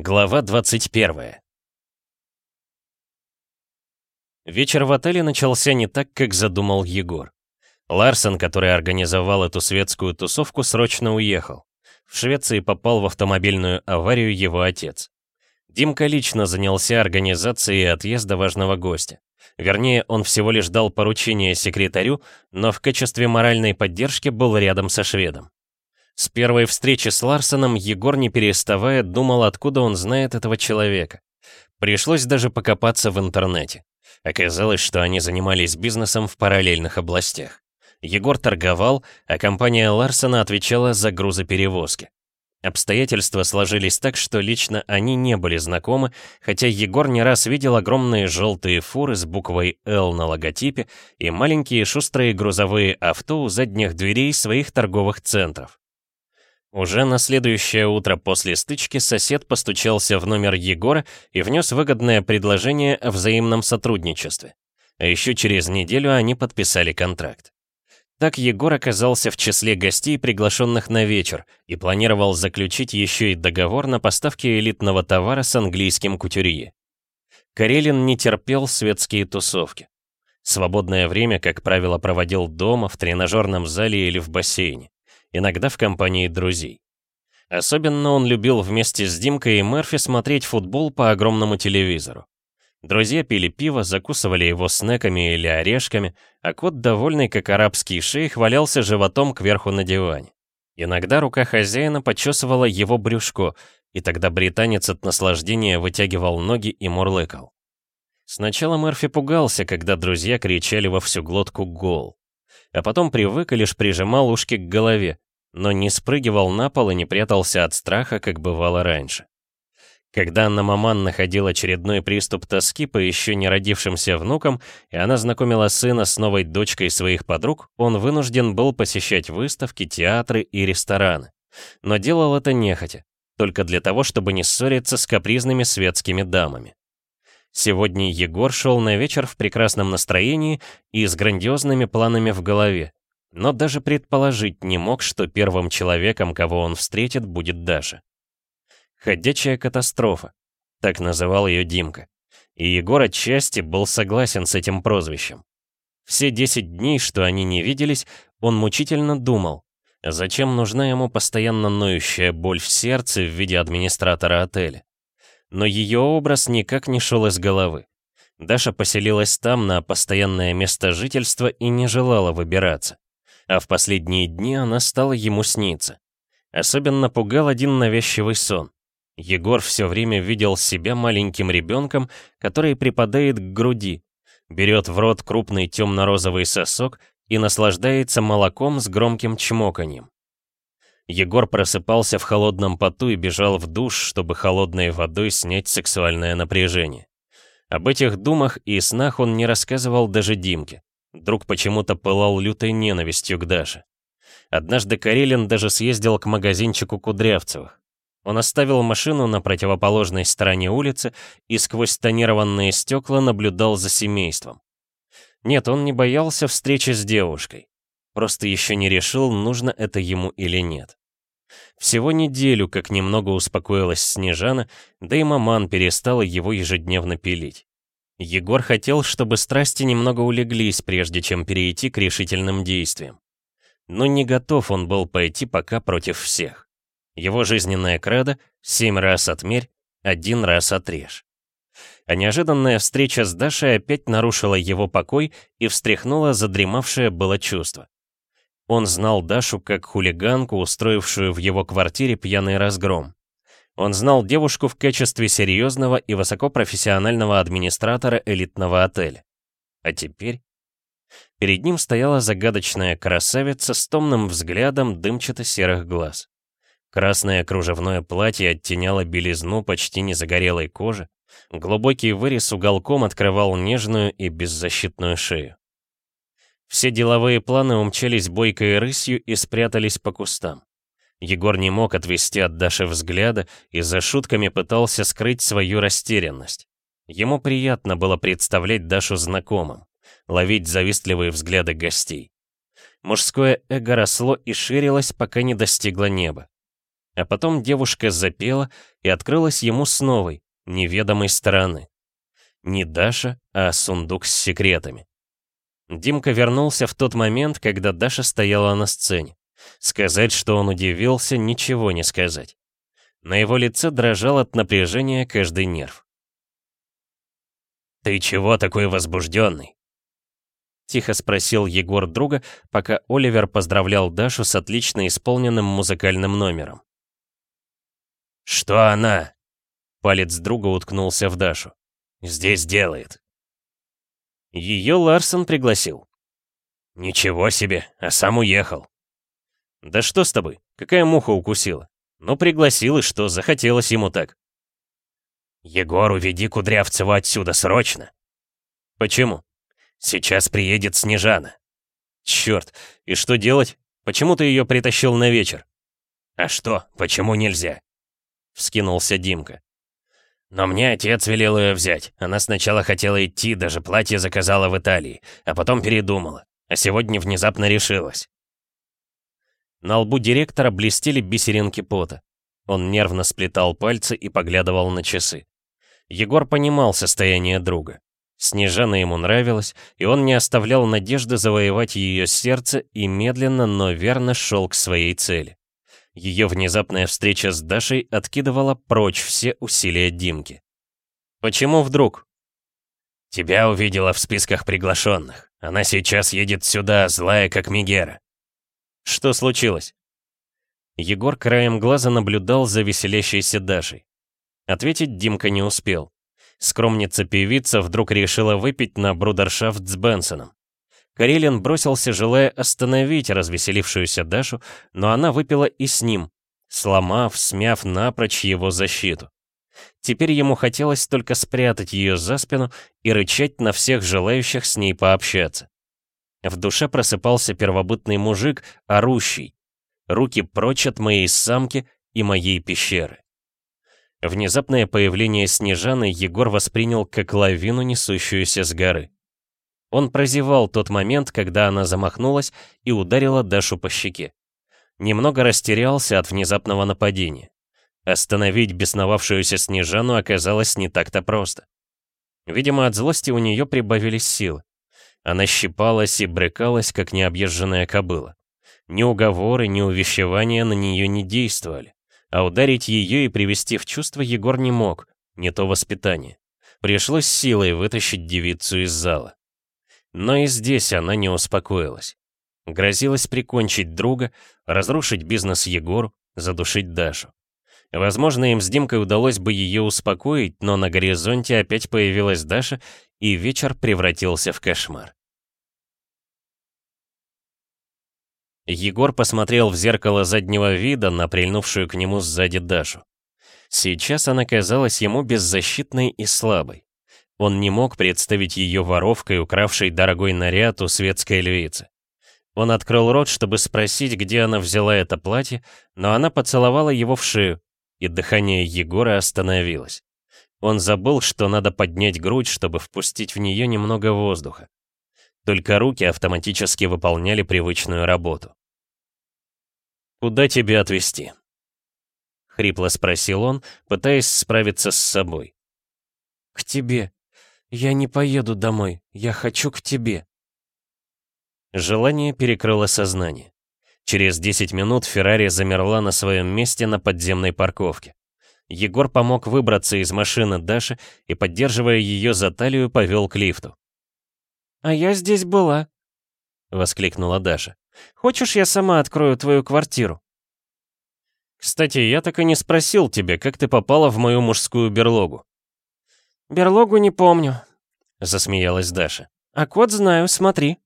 Глава 21 Вечер в отеле начался не так, как задумал Егор. Ларсон, который организовал эту светскую тусовку, срочно уехал. В Швеции попал в автомобильную аварию его отец. Димка лично занялся организацией отъезда важного гостя. Вернее, он всего лишь дал поручение секретарю, но в качестве моральной поддержки был рядом со шведом. С первой встречи с Ларсоном Егор, не переставая, думал, откуда он знает этого человека. Пришлось даже покопаться в интернете. Оказалось, что они занимались бизнесом в параллельных областях. Егор торговал, а компания Ларсона отвечала за грузоперевозки. Обстоятельства сложились так, что лично они не были знакомы, хотя Егор не раз видел огромные желтые фуры с буквой «Л» на логотипе и маленькие шустрые грузовые авто у задних дверей своих торговых центров. Уже на следующее утро после стычки сосед постучался в номер Егора и внес выгодное предложение о взаимном сотрудничестве. А еще через неделю они подписали контракт. Так Егор оказался в числе гостей, приглашенных на вечер, и планировал заключить еще и договор на поставки элитного товара с английским кутюрье. Карелин не терпел светские тусовки. Свободное время, как правило, проводил дома, в тренажерном зале или в бассейне иногда в компании друзей. Особенно он любил вместе с Димкой и Мерфи смотреть футбол по огромному телевизору. Друзья пили пиво, закусывали его снеками или орешками, а кот, довольный как арабский шейх, валялся животом кверху на диване. Иногда рука хозяина почесывала его брюшко, и тогда британец от наслаждения вытягивал ноги и мурлыкал. Сначала Мерфи пугался, когда друзья кричали во всю глотку «гол» а потом привык и лишь прижимал ушки к голове, но не спрыгивал на пол и не прятался от страха, как бывало раньше. Когда Анна Маман находил очередной приступ тоски по еще не родившимся внукам, и она знакомила сына с новой дочкой своих подруг, он вынужден был посещать выставки, театры и рестораны. Но делал это нехотя, только для того, чтобы не ссориться с капризными светскими дамами. Сегодня Егор шел на вечер в прекрасном настроении и с грандиозными планами в голове, но даже предположить не мог, что первым человеком, кого он встретит, будет Даша. «Ходячая катастрофа», — так называл ее Димка. И Егор отчасти был согласен с этим прозвищем. Все 10 дней, что они не виделись, он мучительно думал, зачем нужна ему постоянно ноющая боль в сердце в виде администратора отеля но ее образ никак не шел из головы. Даша поселилась там на постоянное место жительства и не желала выбираться. А в последние дни она стала ему сниться. Особенно пугал один навязчивый сон. Егор все время видел себя маленьким ребенком, который припадает к груди, берет в рот крупный темно-розовый сосок и наслаждается молоком с громким чмоканьем. Егор просыпался в холодном поту и бежал в душ, чтобы холодной водой снять сексуальное напряжение. Об этих думах и снах он не рассказывал даже Димке. Друг почему-то пылал лютой ненавистью к Даше. Однажды Карелин даже съездил к магазинчику Кудрявцевых. Он оставил машину на противоположной стороне улицы и сквозь тонированные стекла наблюдал за семейством. Нет, он не боялся встречи с девушкой. Просто еще не решил, нужно это ему или нет. Всего неделю, как немного успокоилась Снежана, да и маман перестала его ежедневно пилить. Егор хотел, чтобы страсти немного улеглись, прежде чем перейти к решительным действиям. Но не готов он был пойти пока против всех. Его жизненная кредо — семь раз отмерь, один раз отрежь. А неожиданная встреча с Дашей опять нарушила его покой и встряхнула задремавшее было чувство. Он знал Дашу как хулиганку, устроившую в его квартире пьяный разгром. Он знал девушку в качестве серьезного и высокопрофессионального администратора элитного отеля. А теперь? Перед ним стояла загадочная красавица с томным взглядом дымчато-серых глаз. Красное кружевное платье оттеняло белизну почти незагорелой кожи, глубокий вырез уголком открывал нежную и беззащитную шею. Все деловые планы умчались бойкой рысью и спрятались по кустам. Егор не мог отвести от Даши взгляда и за шутками пытался скрыть свою растерянность. Ему приятно было представлять Дашу знакомым, ловить завистливые взгляды гостей. Мужское эго росло и ширилось, пока не достигло неба. А потом девушка запела и открылась ему с новой, неведомой стороны. Не Даша, а сундук с секретами. Димка вернулся в тот момент, когда Даша стояла на сцене. Сказать, что он удивился, ничего не сказать. На его лице дрожал от напряжения каждый нерв. «Ты чего такой возбужденный?» Тихо спросил Егор друга, пока Оливер поздравлял Дашу с отлично исполненным музыкальным номером. «Что она?» Палец друга уткнулся в Дашу. «Здесь делает». Ее Ларсон пригласил. «Ничего себе, а сам уехал». «Да что с тобой? Какая муха укусила? Ну, пригласил, и что, захотелось ему так». «Егор, уведи Кудрявцева отсюда срочно!» «Почему?» «Сейчас приедет Снежана». «Черт, и что делать? Почему ты ее притащил на вечер?» «А что, почему нельзя?» Вскинулся Димка. «Но мне отец велел ее взять. Она сначала хотела идти, даже платье заказала в Италии, а потом передумала. А сегодня внезапно решилась. На лбу директора блестели бисеринки пота. Он нервно сплетал пальцы и поглядывал на часы. Егор понимал состояние друга. Снежана ему нравилась, и он не оставлял надежды завоевать ее сердце и медленно, но верно шел к своей цели. Ее внезапная встреча с Дашей откидывала прочь все усилия Димки. «Почему вдруг?» «Тебя увидела в списках приглашенных. Она сейчас едет сюда, злая как Мигера. Что случилось? Егор краем глаза наблюдал за веселящейся Дашей. Ответить Димка не успел. Скромница-певица вдруг решила выпить на брудершафт с Бенсоном. Карелин бросился, желая остановить развеселившуюся Дашу, но она выпила и с ним, сломав, смяв напрочь его защиту. Теперь ему хотелось только спрятать ее за спину и рычать на всех желающих с ней пообщаться. В душе просыпался первобытный мужик, орущий. Руки прочь от моей самки и моей пещеры. Внезапное появление Снежаны Егор воспринял как лавину, несущуюся с горы. Он прозевал тот момент, когда она замахнулась и ударила Дашу по щеке. Немного растерялся от внезапного нападения. Остановить бесновавшуюся Снежану оказалось не так-то просто. Видимо, от злости у нее прибавились силы. Она щипалась и брыкалась, как необъезженная кобыла. Ни уговоры, ни увещевания на нее не действовали. А ударить ее и привести в чувство Егор не мог, не то воспитание. Пришлось силой вытащить девицу из зала. Но и здесь она не успокоилась. Грозилась прикончить друга, разрушить бизнес Егору, задушить Дашу. Возможно, им с Димкой удалось бы ее успокоить, но на горизонте опять появилась Даша, и вечер превратился в кошмар. Егор посмотрел в зеркало заднего вида на прильнувшую к нему сзади Дашу. Сейчас она казалась ему беззащитной и слабой. Он не мог представить ее воровкой, укравшей дорогой наряд у светской львицы. Он открыл рот, чтобы спросить, где она взяла это платье, но она поцеловала его в шею, и дыхание Егора остановилось. Он забыл, что надо поднять грудь, чтобы впустить в нее немного воздуха. Только руки автоматически выполняли привычную работу. «Куда тебе отвезти?» — хрипло спросил он, пытаясь справиться с собой. «К тебе. Я не поеду домой. Я хочу к тебе». Желание перекрыло сознание. Через 10 минут Феррари замерла на своем месте на подземной парковке. Егор помог выбраться из машины Даши и, поддерживая ее за талию, повел к лифту. «А я здесь была», — воскликнула Даша. Хочешь, я сама открою твою квартиру?» «Кстати, я так и не спросил тебя, как ты попала в мою мужскую берлогу». «Берлогу не помню», — засмеялась Даша. «А код знаю, смотри».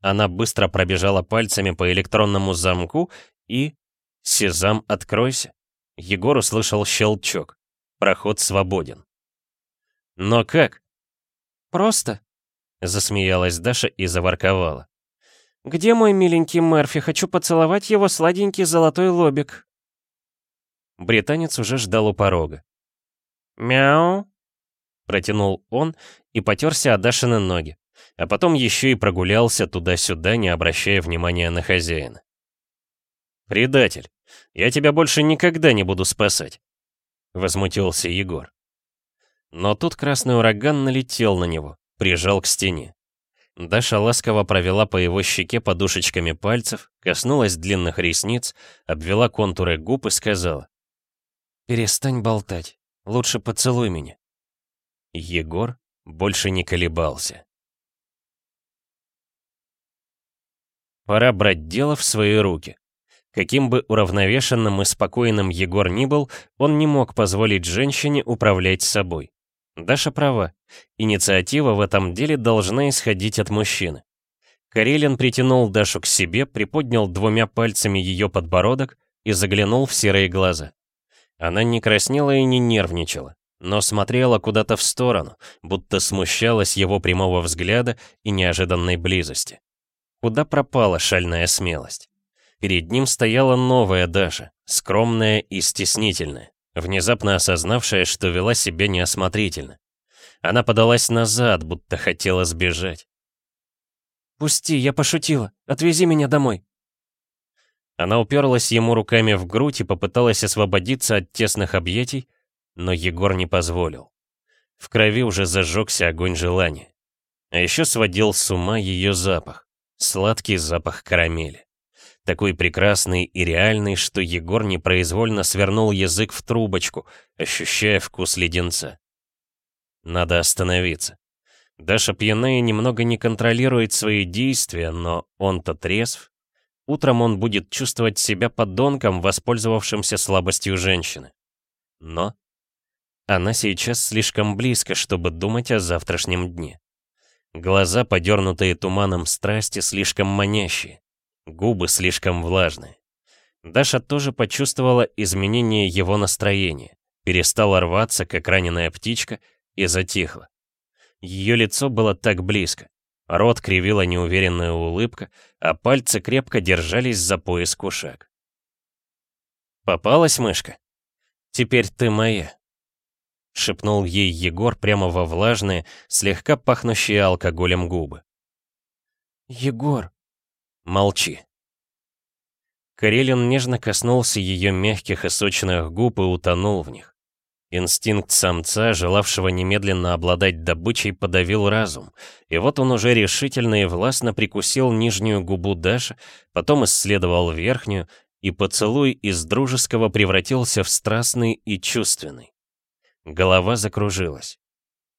Она быстро пробежала пальцами по электронному замку и... «Сезам, откройся!» Егор услышал щелчок. Проход свободен. «Но как?» «Просто», — засмеялась Даша и заворковала. «Где мой миленький Мерфи? Хочу поцеловать его сладенький золотой лобик». Британец уже ждал у порога. «Мяу!» Протянул он и потерся о Дашины ноги, а потом еще и прогулялся туда-сюда, не обращая внимания на хозяина. «Предатель! Я тебя больше никогда не буду спасать!» Возмутился Егор. Но тут красный ураган налетел на него, прижал к стене. Даша ласково провела по его щеке подушечками пальцев, коснулась длинных ресниц, обвела контуры губ и сказала. «Перестань болтать. Лучше поцелуй меня». Егор больше не колебался. Пора брать дело в свои руки. Каким бы уравновешенным и спокойным Егор ни был, он не мог позволить женщине управлять собой. Даша права. Инициатива в этом деле должна исходить от мужчины. Карелин притянул Дашу к себе, приподнял двумя пальцами ее подбородок и заглянул в серые глаза. Она не краснела и не нервничала, но смотрела куда-то в сторону, будто смущалась его прямого взгляда и неожиданной близости. Куда пропала шальная смелость? Перед ним стояла новая Даша, скромная и стеснительная внезапно осознавшая, что вела себя неосмотрительно. Она подалась назад, будто хотела сбежать. «Пусти, я пошутила. Отвези меня домой». Она уперлась ему руками в грудь и попыталась освободиться от тесных объятий, но Егор не позволил. В крови уже зажегся огонь желания. А еще сводил с ума ее запах. Сладкий запах карамели такой прекрасный и реальный, что Егор непроизвольно свернул язык в трубочку, ощущая вкус леденца. Надо остановиться. Даша пьяная немного не контролирует свои действия, но он-то трезв. Утром он будет чувствовать себя подонком, воспользовавшимся слабостью женщины. Но она сейчас слишком близко, чтобы думать о завтрашнем дне. Глаза, подернутые туманом страсти, слишком манящие. Губы слишком влажные. Даша тоже почувствовала изменение его настроения, перестала рваться, как раненая птичка, и затихла. Ее лицо было так близко. Рот кривила неуверенная улыбка, а пальцы крепко держались за пояс кушак. «Попалась мышка? Теперь ты моя», — шепнул ей Егор прямо во влажные, слегка пахнущие алкоголем губы. «Егор», Молчи. Карелин нежно коснулся ее мягких и сочных губ и утонул в них. Инстинкт самца, желавшего немедленно обладать добычей, подавил разум, и вот он уже решительно и властно прикусил нижнюю губу Даши, потом исследовал верхнюю, и поцелуй из дружеского превратился в страстный и чувственный. Голова закружилась.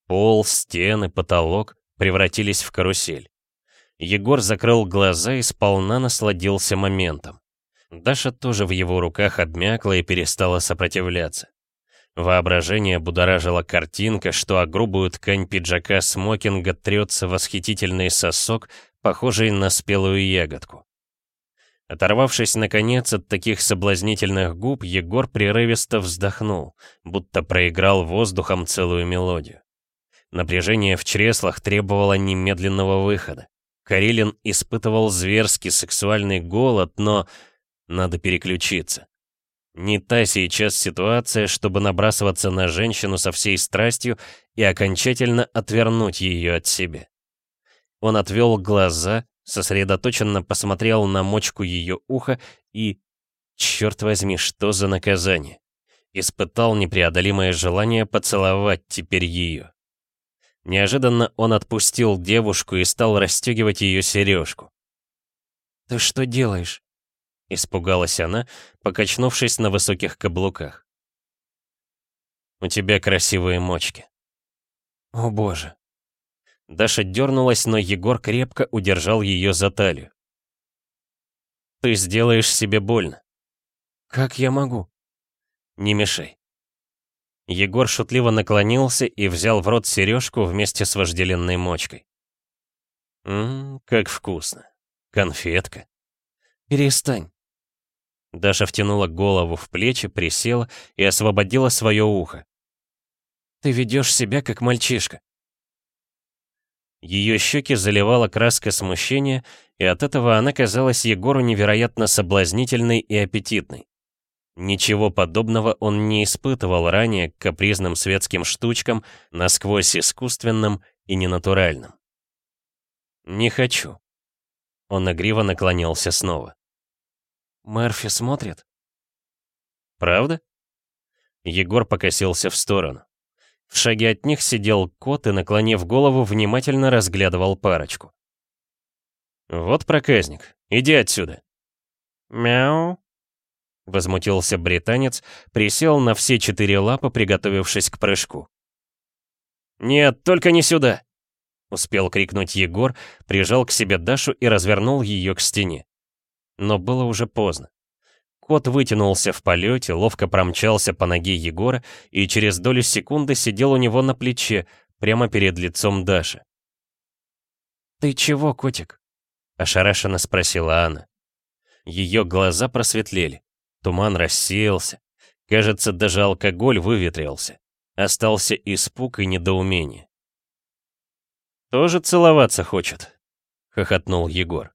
Пол, стены, потолок превратились в карусель. Егор закрыл глаза и сполна насладился моментом. Даша тоже в его руках обмякла и перестала сопротивляться. Воображение будоражило картинка, что о грубую ткань пиджака смокинга трется восхитительный сосок, похожий на спелую ягодку. Оторвавшись, наконец, от таких соблазнительных губ, Егор прерывисто вздохнул, будто проиграл воздухом целую мелодию. Напряжение в чреслах требовало немедленного выхода. Карелин испытывал зверский сексуальный голод, но надо переключиться. Не та сейчас ситуация, чтобы набрасываться на женщину со всей страстью и окончательно отвернуть ее от себя. Он отвел глаза, сосредоточенно посмотрел на мочку ее уха и... Черт возьми, что за наказание? Испытал непреодолимое желание поцеловать теперь ее. Неожиданно он отпустил девушку и стал расстегивать ее сережку. «Ты что делаешь?» — испугалась она, покачнувшись на высоких каблуках. «У тебя красивые мочки». «О боже!» Даша дернулась, но Егор крепко удержал ее за талию. «Ты сделаешь себе больно». «Как я могу?» «Не мешай». Егор шутливо наклонился и взял в рот сережку вместе с вожделенной мочкой. «Ммм, как вкусно. Конфетка». «Перестань». Даша втянула голову в плечи, присела и освободила свое ухо. «Ты ведешь себя как мальчишка». Ее щеки заливала краска смущения, и от этого она казалась Егору невероятно соблазнительной и аппетитной. Ничего подобного он не испытывал ранее к капризным светским штучкам, насквозь искусственным и ненатуральным. «Не хочу». Он игриво наклонился снова. «Мерфи смотрит?» Правда? Егор покосился в сторону. В шаге от них сидел кот и, наклонив голову, внимательно разглядывал парочку. «Вот проказник, иди отсюда!» «Мяу!» Возмутился британец, присел на все четыре лапы, приготовившись к прыжку. «Нет, только не сюда!» Успел крикнуть Егор, прижал к себе Дашу и развернул ее к стене. Но было уже поздно. Кот вытянулся в полете, ловко промчался по ноге Егора и через долю секунды сидел у него на плече, прямо перед лицом Даши. «Ты чего, котик?» — ошарашенно спросила Анна. Ее глаза просветлели, туман рассеялся. Кажется, даже алкоголь выветрился. Остался испуг и недоумение. «Тоже целоваться хочет», — хохотнул Егор.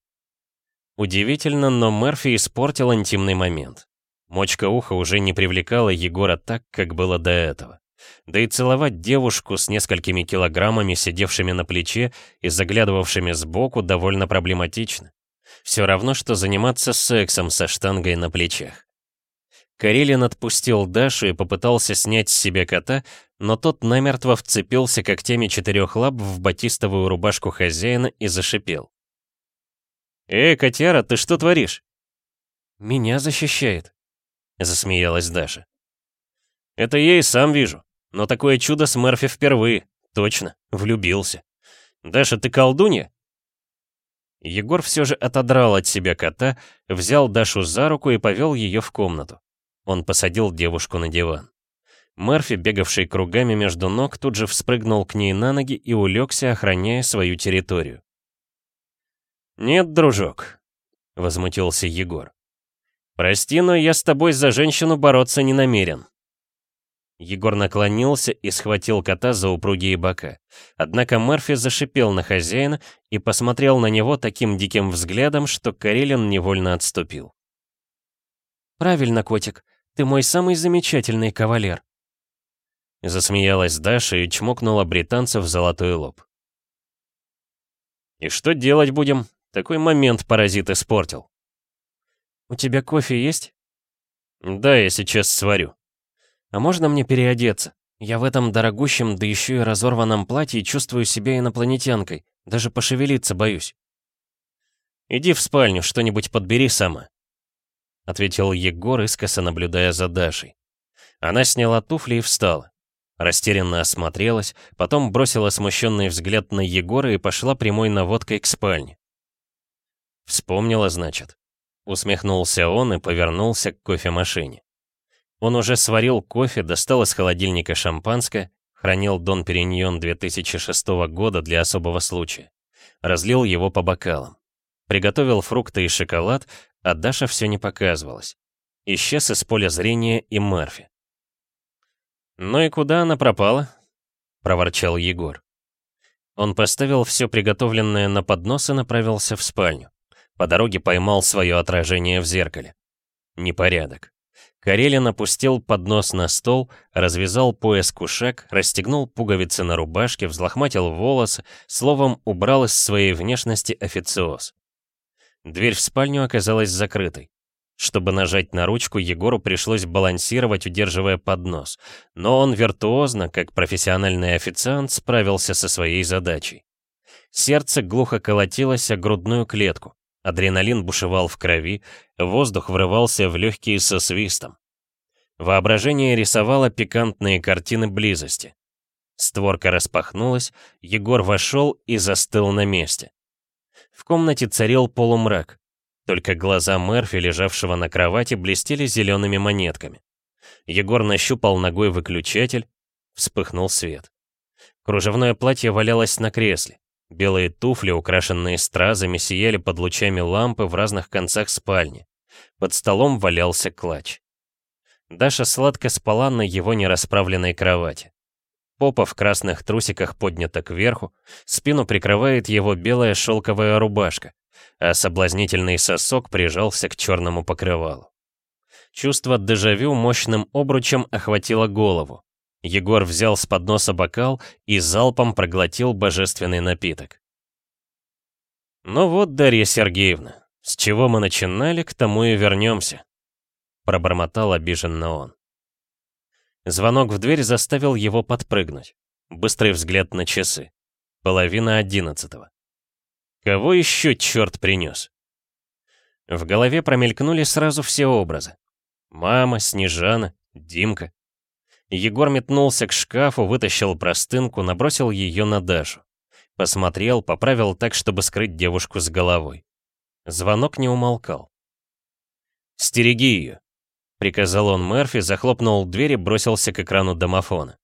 Удивительно, но Мерфи испортил интимный момент. Мочка уха уже не привлекала Егора так, как было до этого. Да и целовать девушку с несколькими килограммами, сидевшими на плече и заглядывавшими сбоку, довольно проблематично. Все равно, что заниматься сексом со штангой на плечах. Карелин отпустил Дашу и попытался снять с себя кота, но тот намертво вцепился когтями четырех лап в батистовую рубашку хозяина и зашипел. «Эй, котяра, ты что творишь?» «Меня защищает», — засмеялась Даша. «Это я и сам вижу, но такое чудо с Мерфи впервые, точно, влюбился. Даша, ты колдунья?» Егор все же отодрал от себя кота, взял Дашу за руку и повел ее в комнату. Он посадил девушку на диван. Мерфи, бегавший кругами между ног, тут же вспрыгнул к ней на ноги и улегся, охраняя свою территорию. «Нет, дружок», — возмутился Егор. «Прости, но я с тобой за женщину бороться не намерен». Егор наклонился и схватил кота за упругие бока. Однако Мерфи зашипел на хозяина и посмотрел на него таким диким взглядом, что Карелин невольно отступил. «Правильно, котик. Ты мой самый замечательный кавалер». Засмеялась Даша и чмокнула британца в золотой лоб. «И что делать будем? Такой момент паразит испортил». «У тебя кофе есть?» «Да, я сейчас сварю». «А можно мне переодеться? Я в этом дорогущем, да еще и разорванном платье чувствую себя инопланетянкой. Даже пошевелиться боюсь». «Иди в спальню, что-нибудь подбери сама», ответил Егор, искоса наблюдая за Дашей. Она сняла туфли и встала. Растерянно осмотрелась, потом бросила смущенный взгляд на Егора и пошла прямой наводкой к спальне. «Вспомнила, значит?» Усмехнулся он и повернулся к кофемашине. Он уже сварил кофе, достал из холодильника шампанское, хранил Дон Периньон 2006 года для особого случая. Разлил его по бокалам. Приготовил фрукты и шоколад, а Даша все не показывалась. Исчез из поля зрения и Мерфи. «Ну и куда она пропала?» — проворчал Егор. Он поставил все приготовленное на поднос и направился в спальню. По дороге поймал свое отражение в зеркале. Непорядок. Карелин опустил поднос на стол, развязал пояс кушак, расстегнул пуговицы на рубашке, взлохматил волосы, словом, убрал из своей внешности официоз. Дверь в спальню оказалась закрытой. Чтобы нажать на ручку, Егору пришлось балансировать, удерживая поднос. Но он виртуозно, как профессиональный официант, справился со своей задачей. Сердце глухо колотилось о грудную клетку. Адреналин бушевал в крови, воздух врывался в легкие со свистом. Воображение рисовало пикантные картины близости. Створка распахнулась, Егор вошел и застыл на месте. В комнате царил полумрак. Только глаза Мерфи, лежавшего на кровати, блестели зелеными монетками. Егор нащупал ногой выключатель, вспыхнул свет. Кружевное платье валялось на кресле. Белые туфли, украшенные стразами, сияли под лучами лампы в разных концах спальни. Под столом валялся клатч. Даша сладко спала на его нерасправленной кровати. Попа в красных трусиках поднята кверху, спину прикрывает его белая шелковая рубашка, а соблазнительный сосок прижался к черному покрывалу. Чувство дежавю мощным обручем охватило голову. Егор взял с подноса бокал и залпом проглотил божественный напиток. «Ну вот, Дарья Сергеевна, с чего мы начинали, к тому и вернемся», пробормотал обиженно он. Звонок в дверь заставил его подпрыгнуть. Быстрый взгляд на часы. Половина одиннадцатого. Кого еще черт принес? В голове промелькнули сразу все образы. Мама, Снежана, Димка. Егор метнулся к шкафу, вытащил простынку, набросил ее на Дашу. Посмотрел, поправил так, чтобы скрыть девушку с головой. Звонок не умолкал. «Стереги ее», — приказал он Мерфи, захлопнул дверь и бросился к экрану домофона.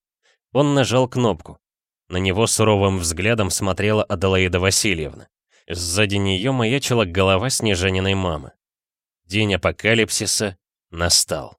Он нажал кнопку. На него суровым взглядом смотрела Аделаида Васильевна. Сзади нее маячила голова Снежаниной мамы. День апокалипсиса настал.